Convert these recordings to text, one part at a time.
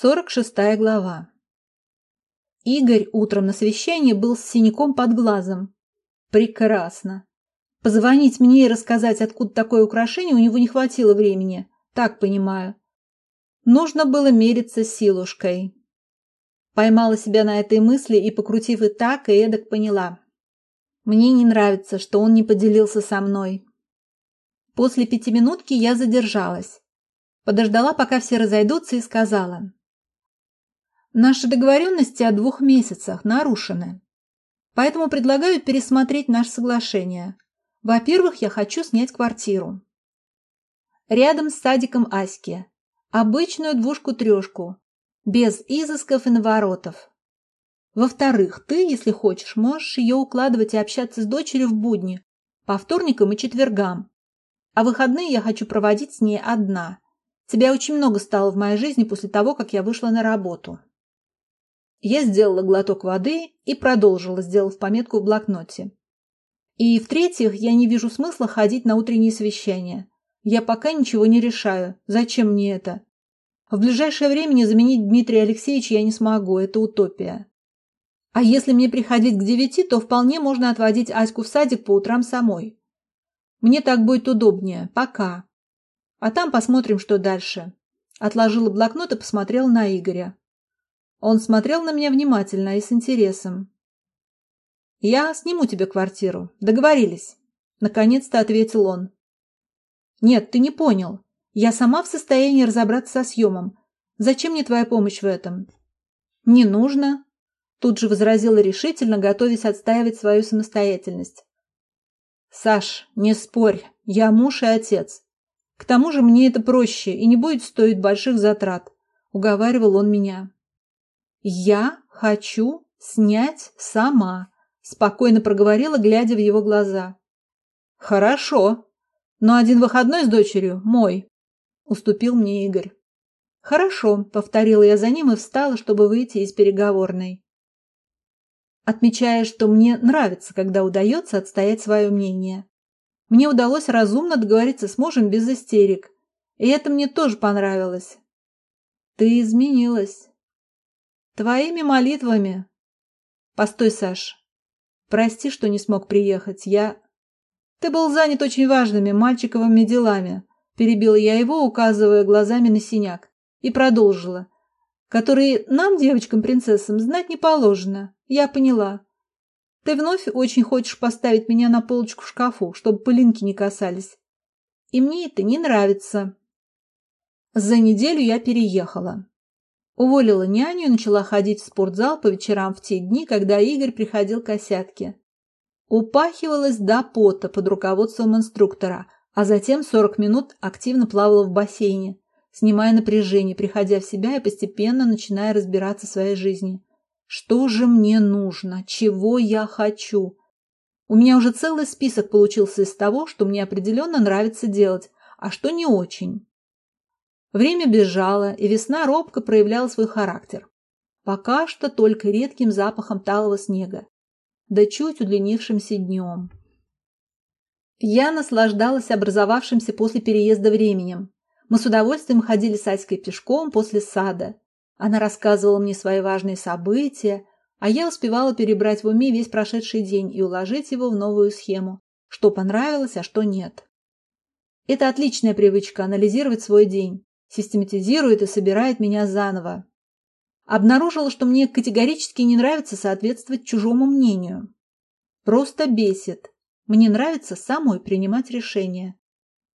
46 глава. Игорь утром на совещании был с синяком под глазом. Прекрасно. Позвонить мне и рассказать, откуда такое украшение, у него не хватило времени. Так понимаю. Нужно было мериться силушкой. Поймала себя на этой мысли и, покрутив и так, и эдак поняла. Мне не нравится, что он не поделился со мной. После пятиминутки я задержалась. Подождала, пока все разойдутся, и сказала. Наши договоренности о двух месяцах нарушены. Поэтому предлагаю пересмотреть наше соглашение. Во-первых, я хочу снять квартиру. Рядом с садиком Аськи. Обычную двушку-трешку. Без изысков и наворотов. Во-вторых, ты, если хочешь, можешь ее укладывать и общаться с дочерью в будни, по вторникам и четвергам. А выходные я хочу проводить с ней одна. Тебя очень много стало в моей жизни после того, как я вышла на работу. Я сделала глоток воды и продолжила, сделав пометку в блокноте. И, в-третьих, я не вижу смысла ходить на утренние совещания. Я пока ничего не решаю. Зачем мне это? В ближайшее время заменить Дмитрия Алексеевича я не смогу, это утопия. А если мне приходить к девяти, то вполне можно отводить Аську в садик по утрам самой. Мне так будет удобнее. Пока. А там посмотрим, что дальше. Отложила блокнот и посмотрела на Игоря. Он смотрел на меня внимательно и с интересом. «Я сниму тебе квартиру. Договорились?» Наконец-то ответил он. «Нет, ты не понял. Я сама в состоянии разобраться со съемом. Зачем мне твоя помощь в этом?» «Не нужно», – тут же возразила решительно, готовясь отстаивать свою самостоятельность. «Саш, не спорь, я муж и отец. К тому же мне это проще и не будет стоить больших затрат», – уговаривал он меня. «Я хочу снять сама», – спокойно проговорила, глядя в его глаза. «Хорошо, но один выходной с дочерью мой», – уступил мне Игорь. «Хорошо», – повторила я за ним и встала, чтобы выйти из переговорной. Отмечая, что мне нравится, когда удается отстоять свое мнение. Мне удалось разумно договориться с мужем без истерик, и это мне тоже понравилось. «Ты изменилась», Твоими молитвами. Постой, Саш. Прости, что не смог приехать. Я... Ты был занят очень важными мальчиковыми делами. Перебила я его, указывая глазами на синяк. И продолжила. Которые нам, девочкам-принцессам, знать не положено. Я поняла. Ты вновь очень хочешь поставить меня на полочку в шкафу, чтобы пылинки не касались. И мне это не нравится. За неделю я переехала. Уволила няню и начала ходить в спортзал по вечерам в те дни, когда Игорь приходил к осятке. Упахивалась до пота под руководством инструктора, а затем 40 минут активно плавала в бассейне, снимая напряжение, приходя в себя и постепенно начиная разбираться в своей жизни. Что же мне нужно? Чего я хочу? У меня уже целый список получился из того, что мне определенно нравится делать, а что не очень. Время бежало, и весна робко проявляла свой характер. Пока что только редким запахом талого снега, да чуть удлинившимся днем. Я наслаждалась образовавшимся после переезда временем. Мы с удовольствием ходили с Аськой пешком после сада. Она рассказывала мне свои важные события, а я успевала перебрать в уме весь прошедший день и уложить его в новую схему, что понравилось, а что нет. Это отличная привычка – анализировать свой день систематизирует и собирает меня заново. Обнаружила, что мне категорически не нравится соответствовать чужому мнению. Просто бесит. Мне нравится самой принимать решения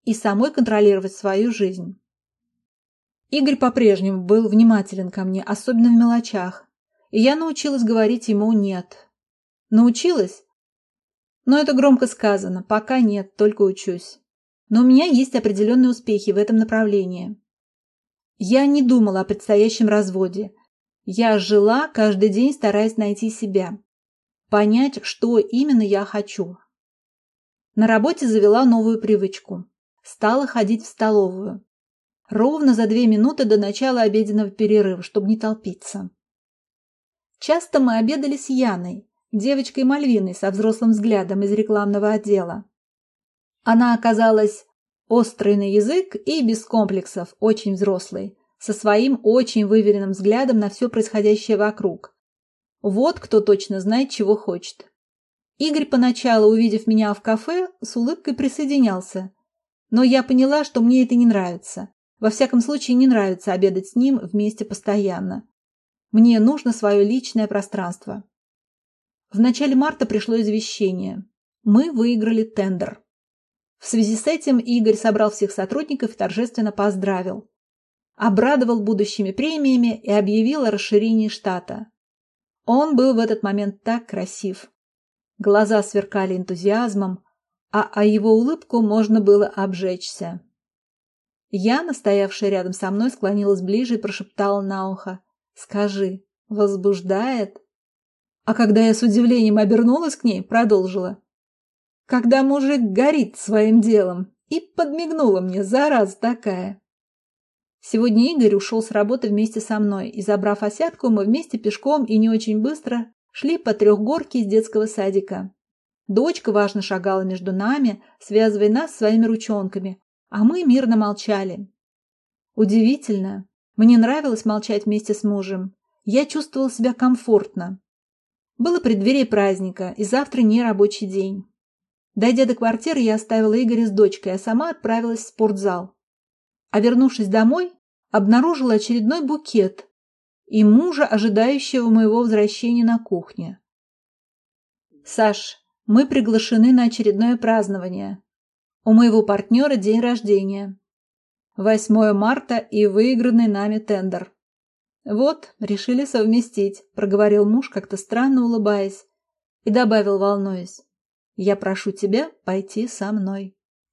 и самой контролировать свою жизнь. Игорь по-прежнему был внимателен ко мне, особенно в мелочах, и я научилась говорить ему «нет». Научилась? Но это громко сказано, пока нет, только учусь. Но у меня есть определенные успехи в этом направлении. Я не думала о предстоящем разводе. Я жила каждый день, стараясь найти себя. Понять, что именно я хочу. На работе завела новую привычку. Стала ходить в столовую. Ровно за две минуты до начала обеденного перерыва, чтобы не толпиться. Часто мы обедали с Яной, девочкой Мальвиной со взрослым взглядом из рекламного отдела. Она оказалась Острый на язык и без комплексов, очень взрослый. со своим очень выверенным взглядом на все происходящее вокруг. Вот кто точно знает, чего хочет. Игорь поначалу, увидев меня в кафе, с улыбкой присоединялся. Но я поняла, что мне это не нравится. Во всяком случае, не нравится обедать с ним вместе постоянно. Мне нужно свое личное пространство. В начале марта пришло извещение. Мы выиграли тендер. В связи с этим Игорь собрал всех сотрудников и торжественно поздравил. Обрадовал будущими премиями и объявил о расширении штата. Он был в этот момент так красив. Глаза сверкали энтузиазмом, а о его улыбку можно было обжечься. Я, настоявшая рядом со мной, склонилась ближе и прошептала на ухо. «Скажи, возбуждает?» А когда я с удивлением обернулась к ней, продолжила. «Когда мужик горит своим делом» и подмигнула мне, зараза такая. Сегодня Игорь ушел с работы вместе со мной, и, забрав осядку, мы вместе пешком и не очень быстро шли по трехгорке из детского садика. Дочка важно шагала между нами, связывая нас своими ручонками, а мы мирно молчали. Удивительно. Мне нравилось молчать вместе с мужем. Я чувствовала себя комфортно. Было преддверие праздника, и завтра не рабочий день. Дойдя до квартиры, я оставила Игоря с дочкой, а сама отправилась в спортзал. А вернувшись домой, обнаружила очередной букет и мужа, ожидающего моего возвращения на кухне. «Саш, мы приглашены на очередное празднование. У моего партнера день рождения. 8 марта и выигранный нами тендер. Вот, решили совместить, проговорил муж, как-то странно улыбаясь, и добавил, волнуясь. Я прошу тебя пойти со мной.